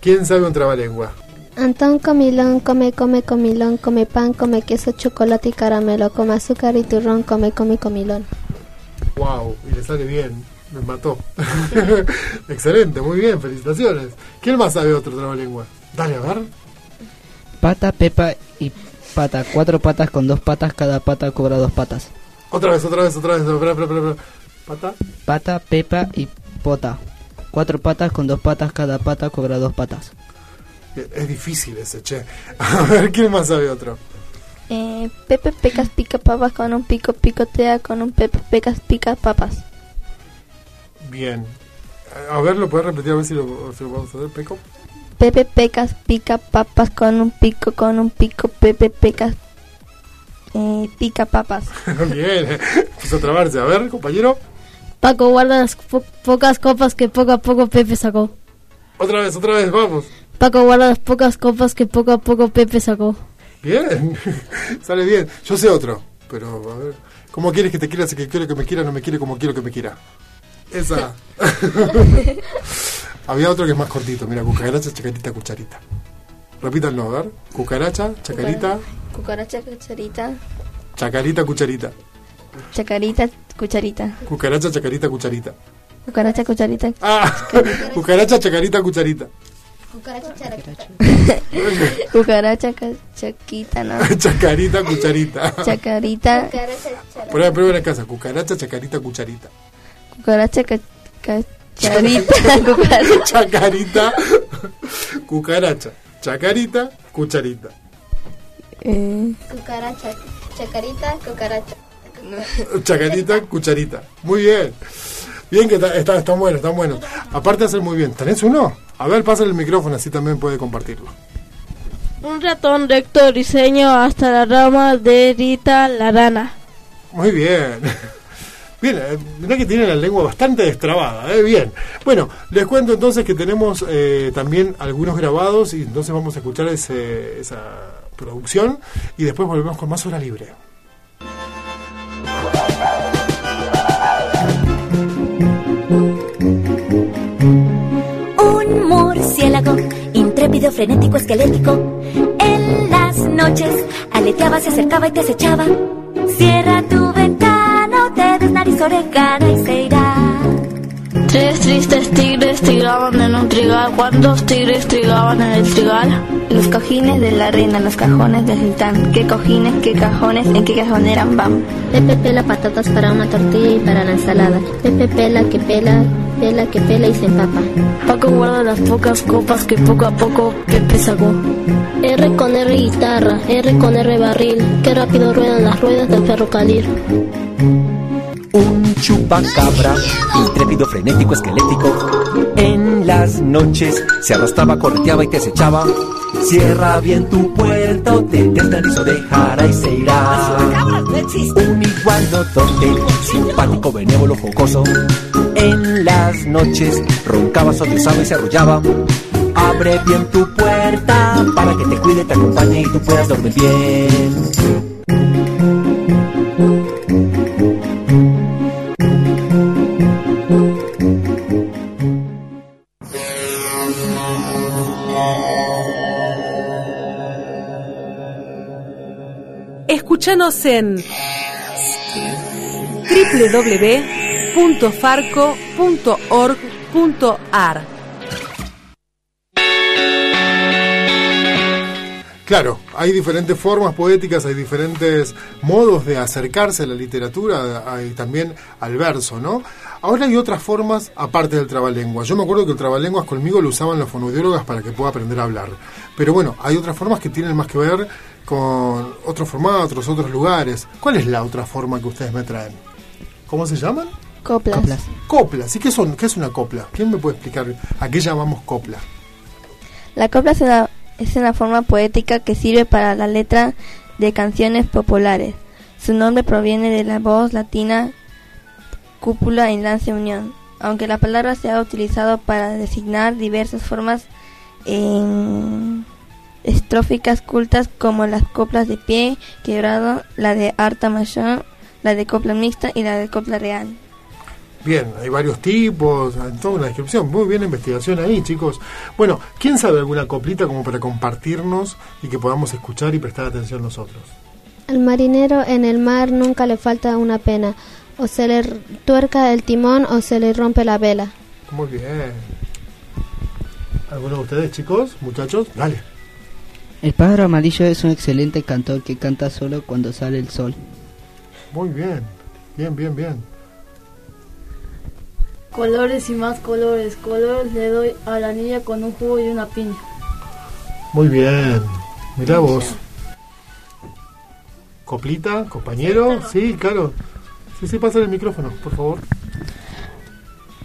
¿Quién sabe un trabalengua? Antón comilón, come, come, comilón, come pan, come queso, chocolate y caramelo, come azúcar y turrón, come, come, comilón. Wow, y le sale bien. Me mató. Excelente, muy bien, felicitaciones. ¿Quién más sabe otro trabalengua? Dale, a ver. Pata, pepa y pata. Cuatro patas con dos patas, cada pata cobra dos patas. Otra vez, otra vez, otra vez. Espera, espera, espera, espera. ¿Pata? Pata, pepa y pota. Cuatro patas con dos patas, cada pata cobra dos patas. Bien, Es difícil ese, che. A ver, ¿quién más sabe otro? Eh, Pepe Pecas pica papas con un pico picotea con un Pepe Pecas pica papas. Bien. A ver, ¿lo puedes repetir a ver si lo, si lo podemos hacer, Peco? Pepe Pecas pica papas con un pico con un pico Pepe Pecas eh, pica papas. bien, empezó a trabarse. A ver, compañero. Paco guarda las po- pocas copas que poco a poco Pepe sacó. Otra vez, otra vez, vamos. Paco guarda las pocas copas que poco a poco Pepe sacó. Bien, sale bien. Yo sé otro, pero a ver. ¿Cómo quieres que te quiera? Si que quiero que me quiera, no me quiere como quiero que me quiera. Esa. Había otro que es más cortito. Mira, cucaracha, chacarita, cucharita. Repítanlo, a ver. Cucaracha, chacarita, Cucaracha, cucharita, chacarita, cucharita. chacarita, cucharita. Cucaracha, chacarita, cucharita. Cucaracha, cucharita. Ah, cucaracha, chacarita, cucharita. Cucaracha, ca- chaquita, no. Chacarita, cucharita. Chacarita, Prueba, prueba en casa. Cucaracha, chacarita, cucharita. cucaracha, ca- cacharita, cucaracha. Chacarita, cucaracha, chacarita, cucharita. Eh, Cucaracha, chacarita, cucaracha. Chacarita, cucharita. Muy bien. Bien que está, está, están buenos, están buenos. Aparte de hacer muy bien. ¿Tenés uno? A ver, pásale el micrófono, así también puede compartirlo. Un ratón recto diseño hasta la rama de Rita la rana. Muy bien. Bien, eh, mirá que tiene la lengua bastante destrabada, ¿eh? Bien. Bueno, les cuento entonces que tenemos eh, también algunos grabados y entonces vamos a escuchar ese- esa producción y después volvemos con más hora libre. Un murciélago, intrépido, frenético, esquelético. En las noches aleteaba, se acercaba y te acechaba. Cierra tu ventana, te des nariz, oreja y se irá. Tres tristes tigres trigaban en un trigal. ¿Cuántos tigres trigaban en el trigal? Los cojines de la reina, los cajones del sultán. ¿Qué cojines, qué cajones, en qué cajoneran van? Pepe pela patatas para una tortilla y para la ensalada. Pepe pela que pela, pela que pela y se empapa. Paco guarda las pocas copas que poco a poco Pepe sacó. R con R guitarra, R con R barril. Qué rápido ruedan las ruedas del ferrocarril. Un chupacabra, intrépido, frenético, esquelético. En las noches se arrastraba, correteaba y te acechaba. Cierra bien tu puerta te desnarizo dejará y se irá. Un iguanotote, simpático, benévolo, jocoso. En las noches roncaba, sollozaba y se arrullaba. Abre bien tu puerta para que te cuide, te acompañe y tú puedas dormir bien. Escúchanos en www.farco.org.ar. Claro, hay diferentes formas poéticas, hay diferentes modos de acercarse a la literatura y también al verso, ¿no? Ahora hay otras formas aparte del trabalenguas. Yo me acuerdo que el trabalenguas conmigo lo usaban los fonoaudiólogas para que pueda aprender a hablar. Pero bueno, hay otras formas que tienen más que ver con otros formatos, otros lugares. ¿Cuál es la otra forma que ustedes me traen? ¿Cómo se llaman? Coplas. Coplas. ¿Y qué son? ¿Qué es una copla? ¿Quién me puede explicar a qué llamamos copla? La copla es una, es una forma poética que sirve para la letra de canciones populares. Su nombre proviene de la voz latina cúpula en lance unión, aunque la palabra se ha utilizado para designar diversas formas en estróficas cultas como las coplas de pie, quebrado, la de harta mayor, la de copla mixta y la de copla real. Bien, hay varios tipos, hay toda una descripción. Muy bien investigación ahí, chicos. Bueno, ¿quién sabe alguna coplita como para compartirnos y que podamos escuchar y prestar atención nosotros? Al marinero en el mar nunca le falta una pena. O se le tuerca el timón o se le rompe la vela. Muy bien. ¿Alguno de ustedes, chicos, muchachos? Dale. El pájaro amarillo es un excelente cantor que canta solo cuando sale el sol. Muy bien, bien, bien, bien. Colores y más colores. Colores le doy a la niña con un jugo y una piña. Muy bien. Mirá vos. Coplita, compañero. Sí, claro. Sí, sí, pasa el micrófono, por favor.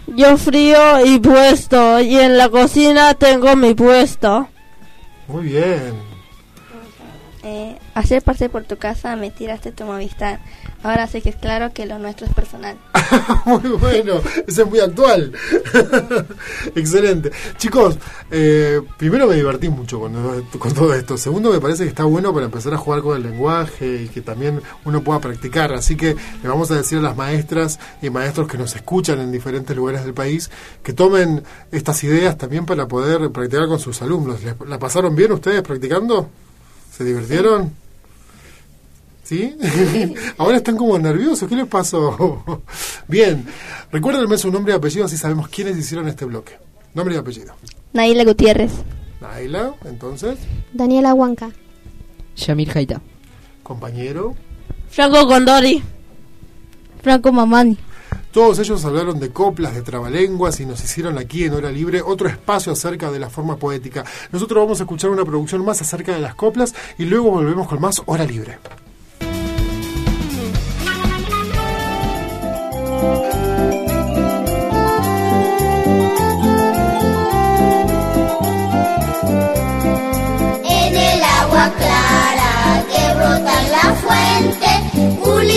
Yo frío y puesto, y en la cocina tengo mi puesto. Muy bien. Eh, ayer pasé por tu casa, me tiraste tu Movistar. Ahora sé que es claro que lo nuestro es personal. muy bueno, eso es muy actual. Excelente. Chicos, eh, primero me divertí mucho con, con, todo esto. Segundo, me parece que está bueno para empezar a jugar con el lenguaje y que también uno pueda practicar. Así que le vamos a decir a las maestras y maestros que nos escuchan en diferentes lugares del país que tomen estas ideas también para poder practicar con sus alumnos. ¿La pasaron bien ustedes practicando? ¿Se divirtieron? ¿Sí? Ahora están como nerviosos. ¿Qué les pasó? Bien. Recuérdenme su nombre y apellido así sabemos quiénes hicieron este bloque. Nombre y apellido. Naila Gutiérrez. Naila, entonces. Daniela Huanca. Shamir Jaita. Compañero. Franco Condori. Franco Mamani. Todos ellos hablaron de coplas, de trabalenguas y nos hicieron aquí en Hora Libre otro espacio acerca de la forma poética. Nosotros vamos a escuchar una producción más acerca de las coplas y luego volvemos con más Hora Libre. En el agua clara que brota la fuente,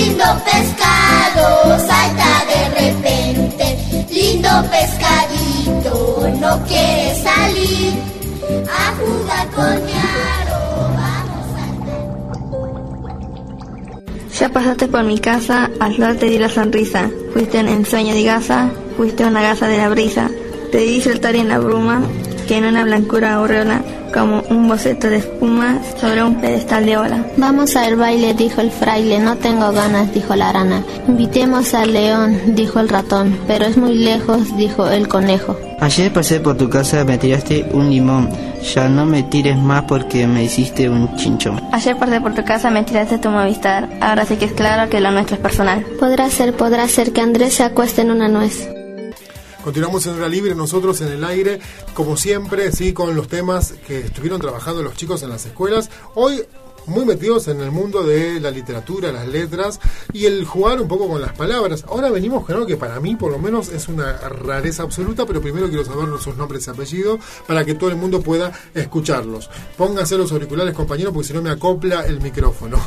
lindo pescado salta de repente. Lindo pescadito, no quiere salir a jugar con mi aro. Ya pasaste por mi casa, al flor te di la sonrisa. Fuiste un ensueño de gasa, fuiste una gasa de la brisa. Te di saltar en la bruma, que en una blancura aureola, como un boceto de espuma sobre un pedestal de oro. Vamos al baile, dijo el fraile, no tengo ganas, dijo la rana. Invitemos al león, dijo el ratón, pero es muy lejos, dijo el conejo. Ayer pasé por tu casa, me tiraste un limón. Ya no me tires más porque me hiciste un chinchón. Ayer pasé por tu casa, me tiraste tu Movistar. Ahora sí que es claro que lo nuestro es personal. Podrá ser, podrá ser que Andrés se acueste en una nuez. Continuamos en Hora Libre, nosotros en el aire, como siempre, sí, con los temas que estuvieron trabajando los chicos en las escuelas. Hoy muy metidos en el mundo de la literatura, las letras y el jugar un poco con las palabras. Ahora venimos con algo que para mí por lo menos es una rareza absoluta, pero primero quiero saber sus nombres y apellidos para que todo el mundo pueda escucharlos. Pónganse los auriculares, compañeros, porque si no me acopla el micrófono.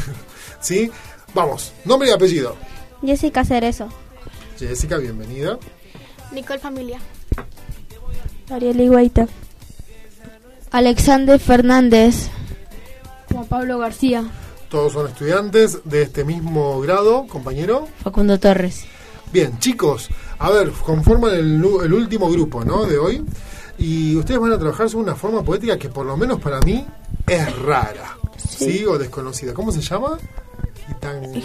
¿Sí? Vamos, nombre y apellido. Jessica Cerezo. Jessica, bienvenida. Nicole Familia. Ariel Higuaita. Alexander Fernández. Juan Pablo García. Todos son estudiantes de este mismo grado, compañero. Facundo Torres. Bien, chicos, a ver, conforman el, último grupo, ¿no? De hoy. Y ustedes van a trabajar sobre una forma poética que por lo menos para mí es rara. ¿Sí? O desconocida. ¿Cómo se llama? Gitan...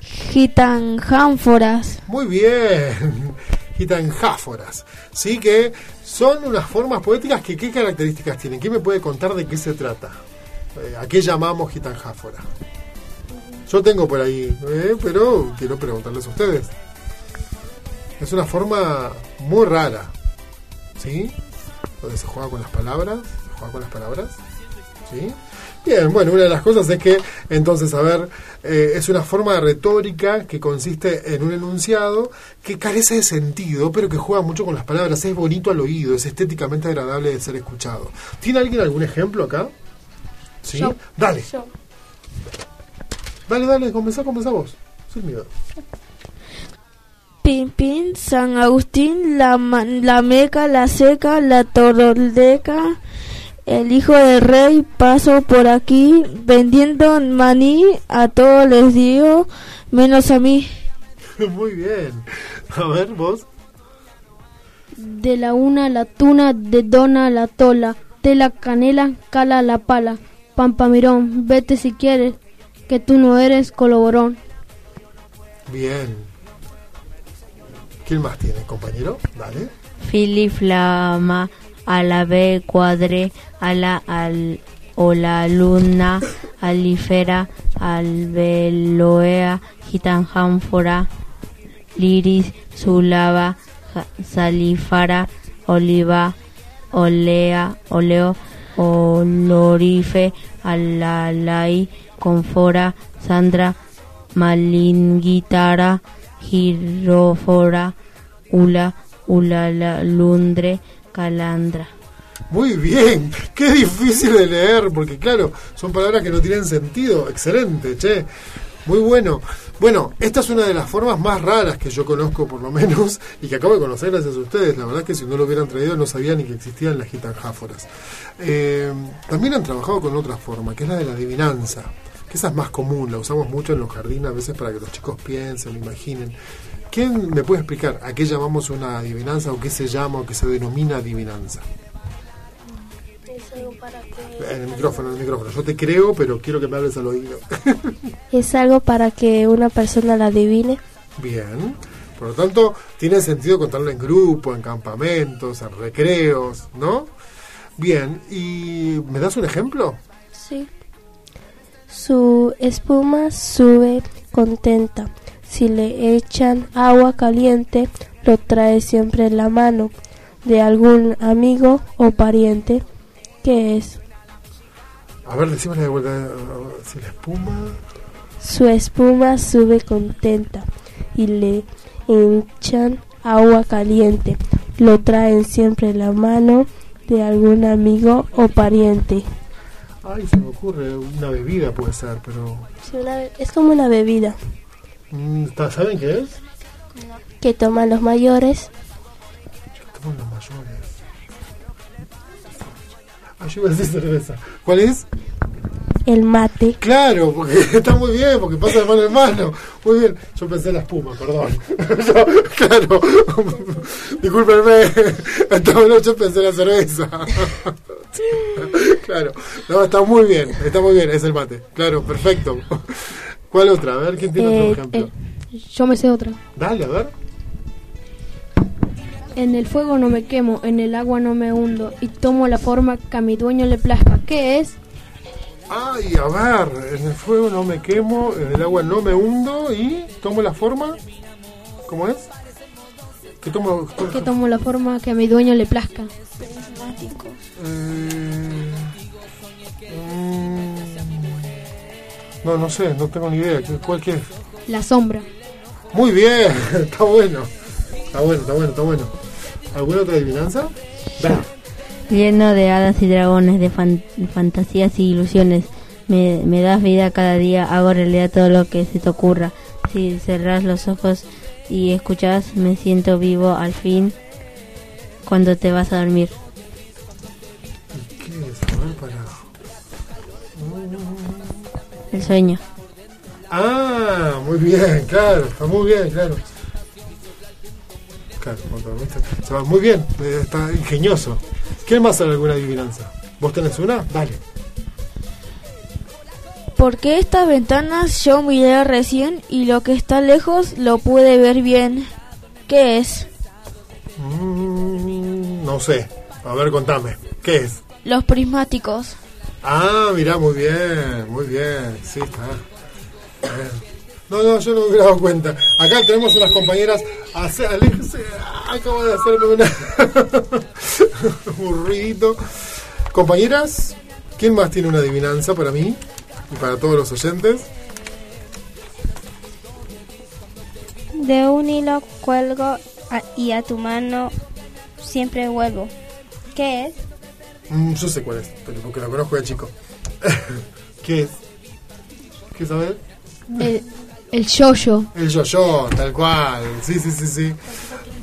Gitanjánforas. Muy bien. Gitanjáforas. Sí, que son unas formas poéticas que ¿qué características tienen? ¿Quién me puede contar de qué se trata? Eh, ¿A qué llamamos gitanjáfora? Yo tengo por ahí, eh, pero quiero preguntarles a ustedes. Es una forma muy rara, ¿sí? Donde se juega con las palabras, se juega con las palabras, ¿sí? Bien, bueno, una de las cosas es que, entonces, a ver, eh, es una forma de retórica que consiste en un enunciado que carece de sentido, pero que juega mucho con las palabras. Es bonito al oído, es estéticamente agradable de ser escuchado. ¿Tiene alguien algún ejemplo acá? ¿Sí? Yo. Dale, Yo. dale, dale, comenzá, comenzá vos. Sin miedo. Pin Pin, San Agustín, la, la Meca, la Seca, la Toroldeca, el hijo del rey paso por aquí vendiendo maní, a todos les digo, menos a mí. Muy bien. A ver, vos. De la una la tuna, de dona la tola, de la canela cala la pala. Pampamirón, vete si quieres, que tú no eres colaborón. Bien. ¿Quién más tiene, compañero? Dale. Filiflama, a la B cuadre, a la al o la luna, alifera, alveloea, gitanjánfora, liris, sulava, salifara, oliva, olea, oleo, olorife, alalai, confora, sandra, malinguitara, girofora, ula, ulala, lundre, calandra. Muy bien, qué difícil de leer, porque claro, son palabras que no tienen sentido. Excelente, che. Muy bueno. Bueno, esta es una de las formas más raras que yo conozco, por lo menos, y que acabo de conocer gracias a ustedes. La verdad es que si no lo hubieran traído no sabía ni que existían las gitanjáforas. Eh, también han trabajado con otra forma, que es la de la adivinanza, que esa es más común, la usamos mucho en los jardines a veces para que los chicos piensen, imaginen. ¿Quién me puede explicar a qué llamamos una adivinanza o qué se llama o qué se denomina adivinanza? En el micrófono, en el micrófono. Yo te creo, pero quiero que me hables al oído. Es algo para que una persona la adivine. Bien. Por lo tanto, tiene sentido contarlo en grupo, en campamentos, en recreos, ¿no? Bien. ¿Y me das un ejemplo? Sí. Su espuma sube contenta. Si le echan agua caliente, lo trae siempre en la mano de algún amigo o pariente. ¿Qué es? A ver, decímosle de vuelta. Si la espuma. Su espuma sube contenta y le echan agua caliente. Lo traen siempre en la mano de algún amigo o pariente. Ay, se me ocurre. Una bebida puede ser, pero. Sí, una- es como una bebida ¿Saben qué es? que toman los mayores. Toman los mayores. Ah, yo iba a decir cerveza. ¿Cuál es? El mate. Claro, porque está muy bien, porque pasa de mano en mano. Muy bien. Yo pensé en la espuma, perdón. Yo, claro. Discúlpenme. Esta noche pensé en la cerveza. claro. No, está muy bien, está muy bien, es el mate. Claro, perfecto. ¿Cuál otra? A ver, ¿quién tiene Eh, otro ejemplo? eh, yo me sé otra. Dale, a ver. En el fuego no me quemo, en el agua no me hundo y tomo la forma que a mi dueño le plazca. ¿Qué es? Ay, a ver, en el fuego no me quemo, en el agua no me hundo y tomo la forma. ¿Cómo es? ¿Qué tomo? Que tomo la forma que a mi dueño le plazca. Eh, no, no sé, no tengo ni idea. ¿Qué- ¿Cuál qué es? La sombra. Muy bien, está bueno. Está bueno, está bueno, está bueno. ¿Alguna otra adivinanza? Dale. Lleno de hadas y dragones, de fan- fantasías y ilusiones. Me, me das vida cada día, hago realidad todo lo que se te ocurra. Si cerras los ojos y escuchas, me siento vivo al fin cuando te vas a dormir. El sueño. Ah, muy bien, claro, está muy bien, claro. Claro, se va muy bien, eh, está ingenioso. ¿Quién más sabe alguna adivinanza? ¿Vos tenés una? Dale. Porque estas ventanas yo miré recién y lo que está lejos lo pude ver bien. ¿Qué es? Mm, no sé. A ver, contame. ¿Qué es? Los prismáticos. Ah, mirá, muy bien, muy bien. Sí, está. No, no, yo no me hubiera dado cuenta. Acá tenemos unas compañeras. Hace, acabo de hacerme una. un ruidito. Compañeras, ¿quién más tiene una adivinanza para mí y para todos los oyentes? De un hilo cuelgo y a tu mano siempre vuelvo. ¿Qué es? Mm, yo sé cuál es, pero porque la conozco de chico. ¿Qué es? ¿Qué sabes? El, el yo-yo. El yo-yo, tal cual. Sí, sí, sí, sí.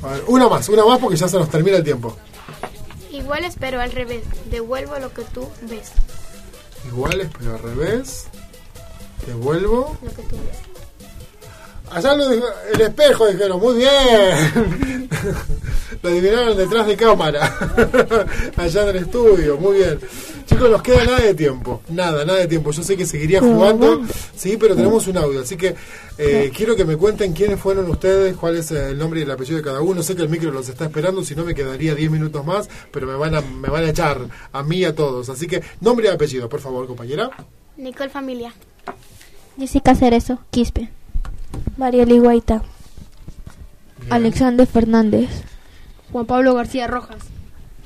A ver, una más, una más porque ya se nos termina el tiempo. Iguales pero al revés. Devuelvo lo que tú ves. Iguales, pero al revés. Devuelvo. Lo que tú ves. Allá lo dijo- el espejo dijeron, muy bien. lo adivinaron detrás de cámara. Allá en el estudio, muy bien. Chicos, nos queda nada de tiempo. Nada, nada de tiempo. Yo sé que seguiría jugando, sí, pero tenemos un audio. Así que eh, quiero que me cuenten quiénes fueron ustedes, cuál es el nombre y el apellido de cada uno. Sé que el micro los está esperando, si no me quedaría 10 minutos más, pero me van a, me van a echar a mí y a todos. Así que nombre y apellido, por favor, compañera. Nicole Familia. Jessica Cerezo, Quispe. María Ligüeita. Alexander Fernández. Juan Pablo García Rojas.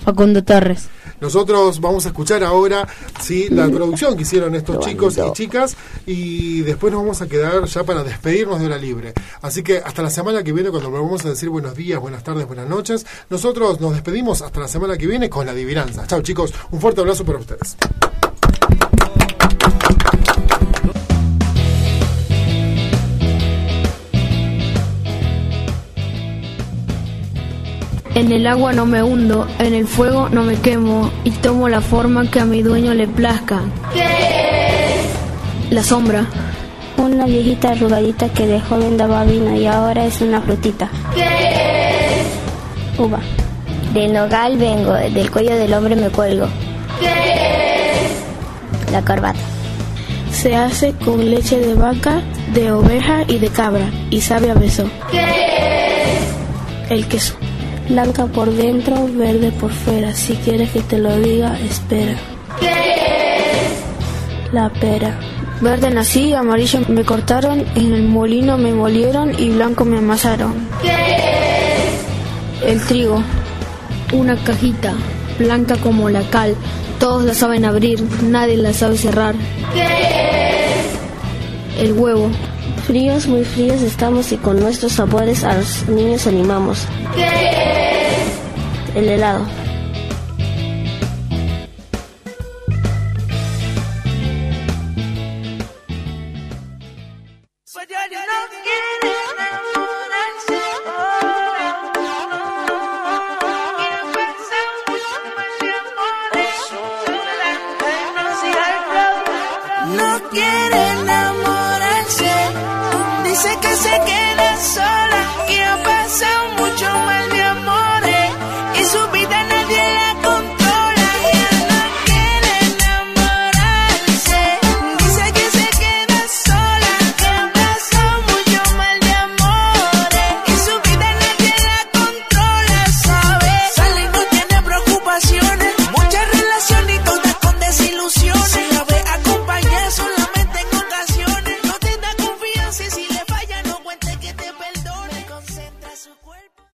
Facundo Torres. Nosotros vamos a escuchar ahora sí la producción que hicieron estos chicos y chicas y después nos vamos a quedar ya para despedirnos de hora libre. Así que hasta la semana que viene cuando volvamos a decir buenos días, buenas tardes, buenas noches, nosotros nos despedimos hasta la semana que viene con la adivinanza. Chao chicos, un fuerte abrazo para ustedes. En el agua no me hundo, en el fuego no me quemo y tomo la forma que a mi dueño le plazca. La sombra. Una viejita arrugadita que de joven daba vino y ahora es una frutita. Uva. De nogal vengo, del cuello del hombre me cuelgo. La corbata. Se hace con leche de vaca, de oveja y de cabra y sabe a beso. El queso. Blanca por dentro, verde por fuera. Si quieres que te lo diga, espera. La pera. Verde nací, amarillo me cortaron, en el molino me molieron y blanco me amasaron. El trigo. Una cajita, blanca como la cal. Todos la saben abrir, nadie la sabe cerrar. El huevo. Fríos, muy fríos estamos y con nuestros sabores a los niños animamos. El helado.